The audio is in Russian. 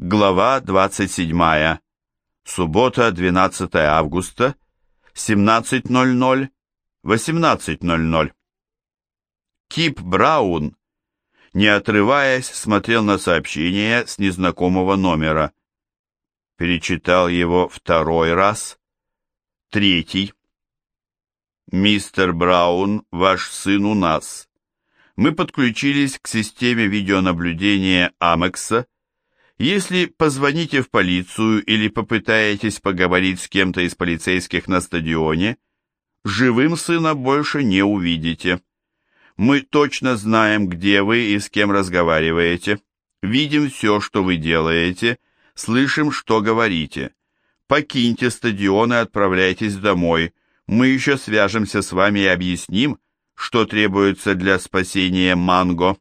Глава 27. Суббота, 12 августа, 17.00, 18.00. Кип Браун, не отрываясь, смотрел на сообщение с незнакомого номера. Перечитал его второй раз, третий. «Мистер Браун, ваш сын у нас. Мы подключились к системе видеонаблюдения Амекса если позвоните в полицию или попытаетесь поговорить с кем-то из полицейских на стадионе, живым сына больше не увидите. Мы точно знаем, где вы и с кем разговариваете. Видим все, что вы делаете, слышим, что говорите. Покиньте стадион и отправляйтесь домой. Мы еще свяжемся с вами и объясним, что требуется для спасения Манго.